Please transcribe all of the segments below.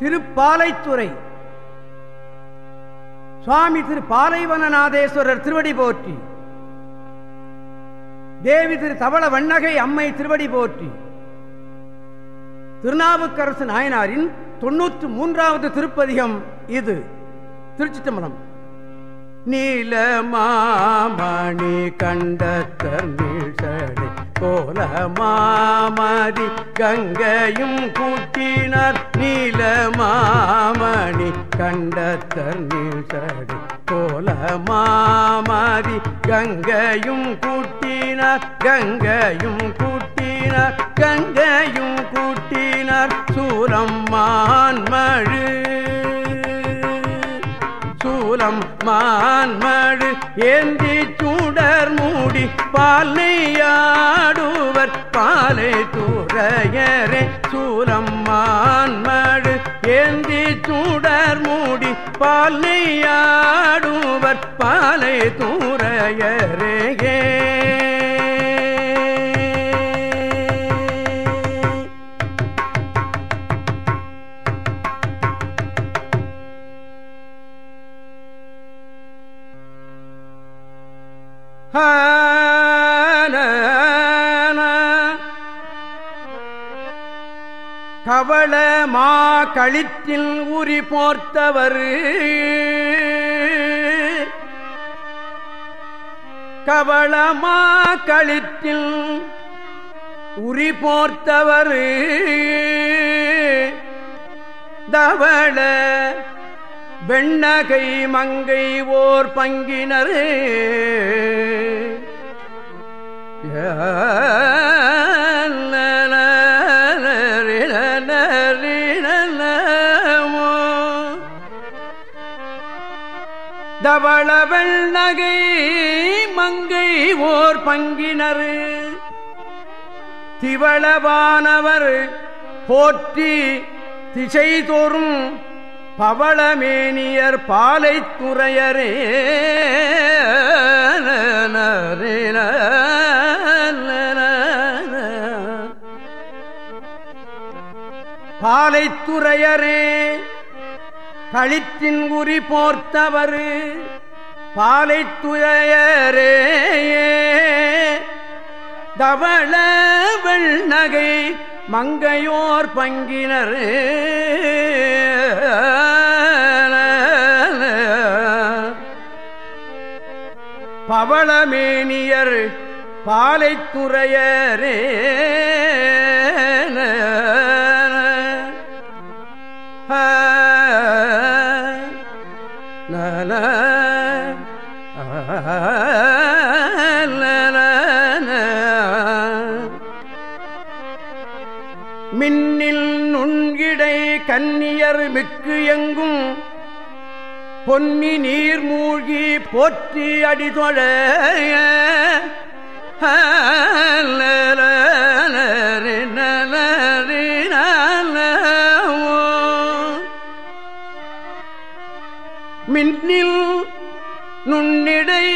திருப்பாலைத்துறை. சுவாமி திரு பாலைவனநாதேஸ்வரர் திருவடி போற்றி. தேவி திரு தவள வண்ணகை அம்மை திருவடி போற்றி. திருநாவுக்கரசு நாயனாரின் தொன்னூற்று மூன்றாவது திருப்பதிகம் இது. திருச்சி தம்பரம் நீல மாமணி கண்டத்தர் நீழ்சடை கோல மாமதி கங்கையும் கூட்டினார் நீல மாமணி கண்டத்தர் நீழ்சடை. கோல மாமதி கங்கையும் கூட்டினார் கங்கையும் கூட்டினார் கங்கையும் கூட்டினார் சூரம் மான்மழு சூலம் மான்மழு ஏந்தி சூடர் மூடி பாலையாடுவர் பாலை தூரையரே. சூலம் மான்மழு ஏந்தி சூடர் மூடி பாலையாடுவர் பாலை தூரையரே. கவள மா கழித்தில் உரி போர்த்தவர். கவளமா கழித்தில் உரி போர்த்தவர். தவள வெண்ணகை மங்கை ஓர் பங்கினர். தவளவள் நகை மங்கை ஓர் பங்கினர். திவளவானவர் போற்றி திசை தோறும் பவளமேனியர் பாலை துறையரே பாலைத்துறையரே களித்தின் குறி போர்த்தவர் பாலைத்துறையரே தவள நகை மங்கையோர் பங்கினர். பவளமேனியர் பாலைத்துறையரே. நல மின்னில் நுண்கிடை கன்னியர் மிக்கு எங்கும் பொன்னி நீர் மூழ்கி போற்றி அடிதொழ மின்னில் நுண்ணிடை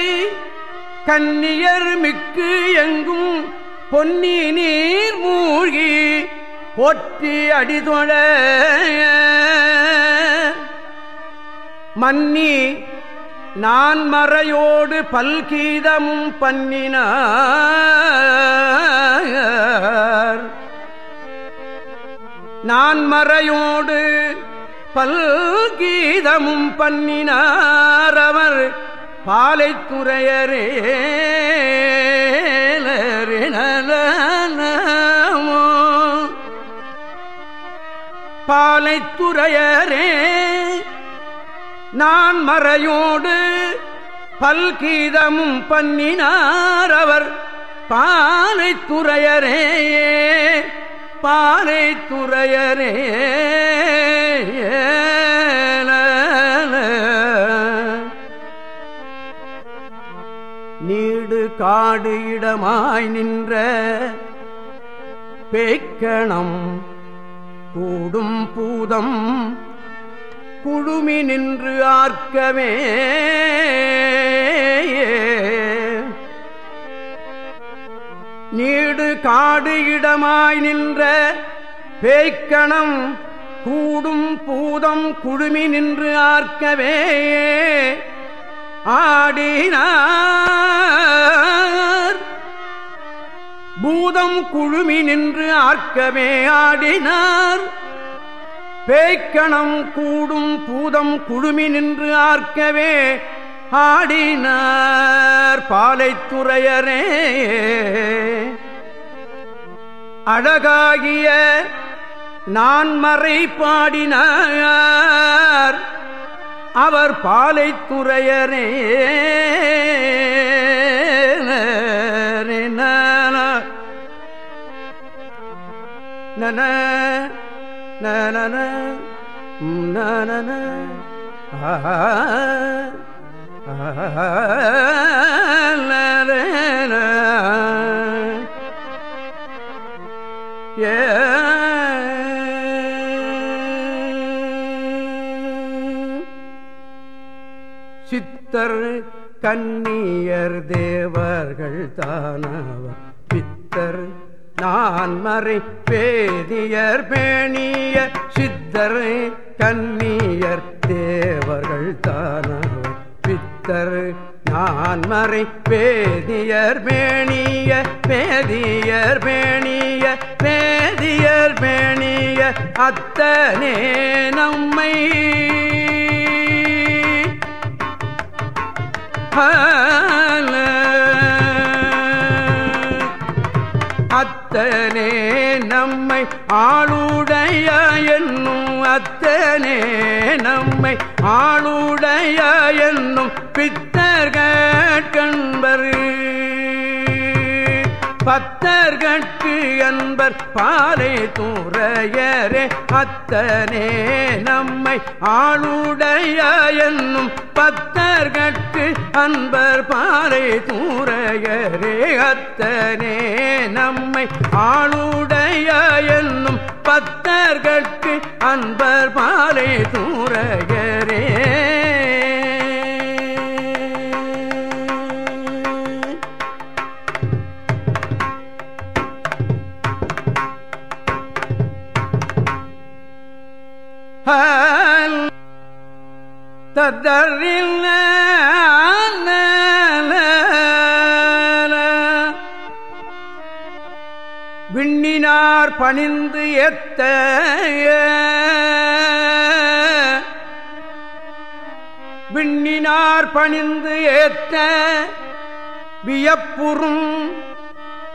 கன்னியர் மிக்கு எங்கும் பொன்னி நீர் மூழ்கி போற்றி அடிதொழ. மன்னி நான் மறையோடு பல்கீதமும் பண்ணினார். நான் மறையோடு பல்கீதமும் பண்ணினார் அவர் பாலைத்துறையரே பாலைத்துறையரே நான் மறையோடு பல்கீதமும் பண்ணினார் அவர் பாலை துறையரே காடு இடமாய் நின்ற பேக்கணம் கூடும் பூதம் குழுமி நின்று ஆர்க்கவே நீடு காடு இடமாய் நின்ற பேய்க்கணம் கூடும் பூதம் குழுமி நின்று ஆர்க்கவே. ஆடினார். பூதம் குழுமி நின்று ஆர்க்கவே ஆடினார். பேய்க்கணம் கூடும் பூதம் குழுமி நின்று ஆர்க்கவே ஆடினார். பாலைத்துறையரே அழகாகிய நான் மறை பாடினார். அவர் பாலைத்துறையரே நன நன நன சித்தர் தானவ பித்தர். நான் மறை பேதியர் பேணிய சித்தர். கண்ணியர் தேவர்கள் தானவர் பித்தர். நான் மறை பேதியர் பேணிய பேதியர் பேணிய பேதியர் பேணிய அத்தனே நம்மை. அத்தனே நம்மை ஆளுடைய என்னும் அத்தனே நம்மை ஆளுடைய என்னும் பித்தர்கள் பித்தர்கண்பர் பத்தர்கட்கு அன்பர் பாலை தூரையரே அத்தனே நம்மை ஆளுடைய என்னும் பத்தர்கட்கு அன்பர் பாலை தூரையரே அத்தனே நம்மை ஆளுடைய என்னும் பத்தர்கட்கு அன்பர் பாலை தூரைய விண்ணினார் பணிந்து எத்த விண்ணினார் பணிந்து ஏத்த வியப்புறும்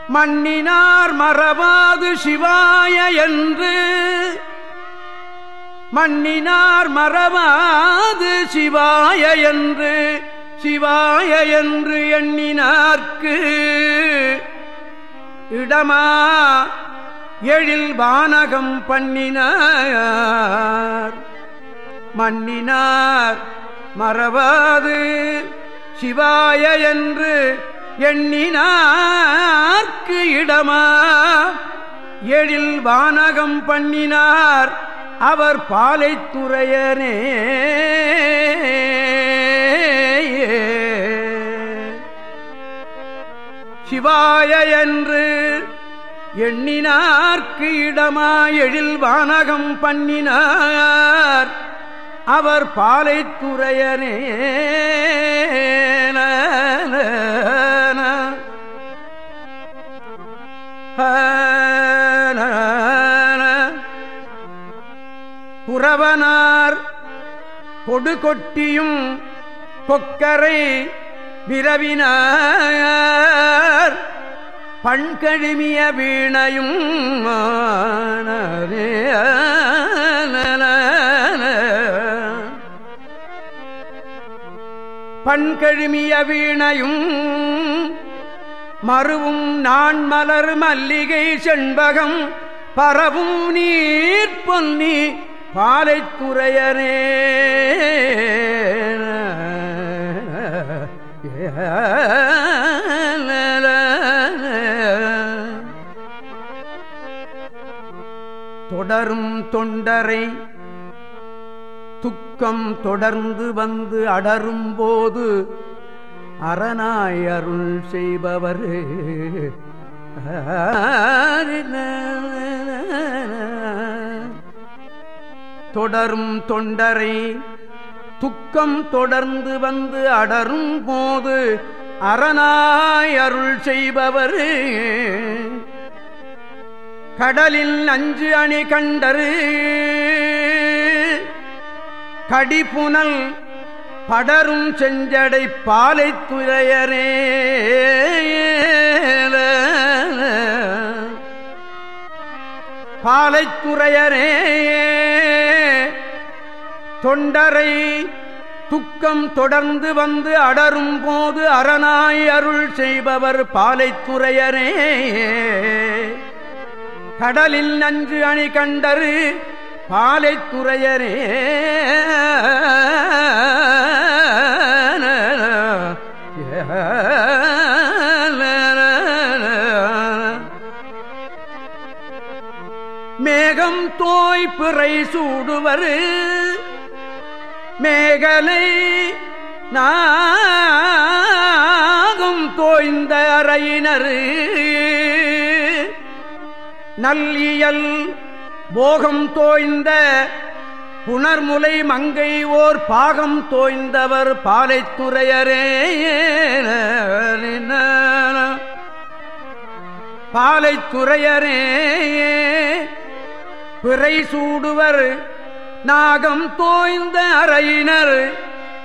மண்ணினார் மறவாது சிவாய என்று. மண்ணினார் மறவாது சிவாய என்று சிவாய என்று எண்ணினார்க்கு. இடமா? எழில் வானகம் பண்ணினார். மன்னினார் மறவாது. சிவாய என்று எண்ணினார்க்கு இடமா? எழில் வானகம் பண்ணினார். அவர் பாலைத்துறையனே. சிவாய என்று எண்ணினார்க்கு இடமா எழில் வானகம் பண்ணினார். அவர் பாலைத்துறையனே. புறவனார் கொடுகொட்டியும் கொக்கரை விரவினார் பண்கழுமிய வீணையும் பண்கழுமிய வீணையும் மறுவும் நான் மலர் மல்லிகை செண்பகம் பரவும் நீர் பொன்னி பாலைத்துறையனே தொடரும் தொண்டரை துக்கம் தொடர்ந்து வந்து அடரும் போது அரணாய் அருள் செய்பவர். தொடரும் தொண்டரை துக்கம் தொடர்ந்து வந்து அடரும் போது அரணாய் அருள் செய்பவர். கடலில் அஞ்சு அணி கண்டரு. கடிப்புனல் படரும் செஞ்சடை பாலை துறையரே. பாலைத்துறையரே தொண்டரை துக்கம் தொடர்ந்து வந்து அடரும் போது அரணாய் அருள் செய்பவர் பாலைத்துறையரே. கடலில் நஞ்சு அணி கண்டரு பாலைத்துறையரே. மேகம் தோய் பிறை சூடுவர் மேகலை நாகும் தோய்ந்த அறையினர். நல்லியல் போகம் தோய்ந்த புனர்முலை மங்கை ஓர் பாகம் தோய்ந்தவர் பாலைத்துறையரே. பாலைத்துறையரே. பிறை சூடுவர் நாகம் தோய்ந்த அறையினர்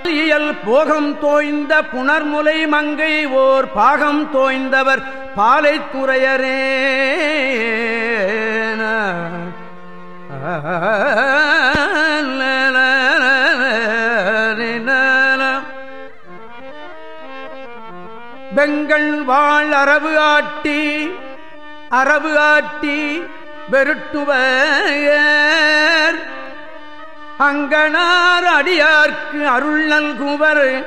இயல் போகம் தோய்ந்த புனர்முலை மங்கை ஓர் பாகம் தோய்ந்தவர் பாலைத்துறையரே. பெங்கள் வாழ் அரவு ஆட்டி அரவு ஆட்டி வெருட்டுவர். அங்கனார் அடியார்க்கு அருள் நல்குவர்.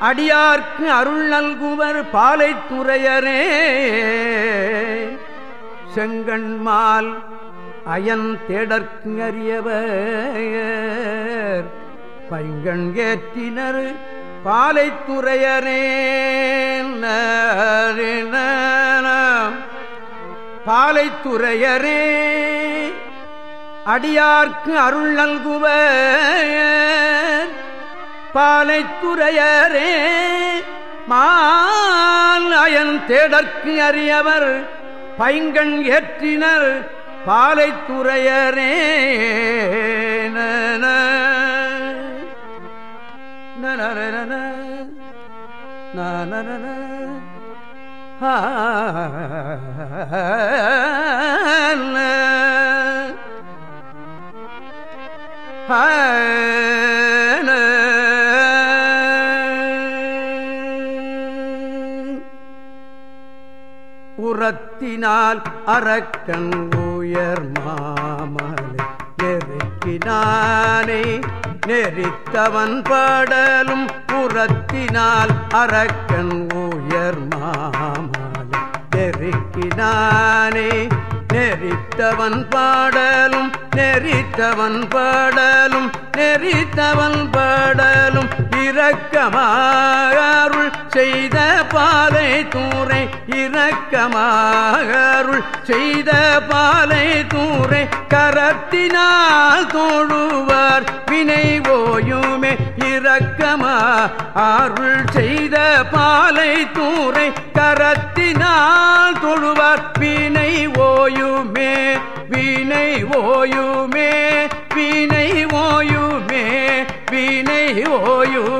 அடியார்க்கு அருள் நல்குவர் பாலை துறையரே. செங்கண்மால் அயன் தேடற்கு அறியவர் பைங்கண் ஏற்றினர் பாலை துறையரே. பாலை துறையரே. அடியார்க்கு அருள் நல்குவ பாலைத்துறையரே மால் அயன் தேடற்கு அறியவர் பைங்கண் ஏற்றினர் பாலைத்துறையரே நன உரத்தினால் அரக்கன் உயர் மாமலை நெருக்கினானே. நெறித்தவன் பாடலும் புறத்தினால் அரக்கன் உயர் மாமலை நெருக்கினானே. நெறித்தவன் பாடலும் நெறித்தவன் பாடலும் நெறித்தவன் பாடலும் இரக்கமாகருள் செய்த பாலை தூரை இரக்கமாகருள் செய்த பாலை தூரை கரத்தினால் தோழுவார் வினை ஓயுமே இரக்கமா அருள் செய்த பாலை தூரை கரத்தினால் தொழுவார் வினை ஓயுமே வினை ஓயுமே வினை ஓயு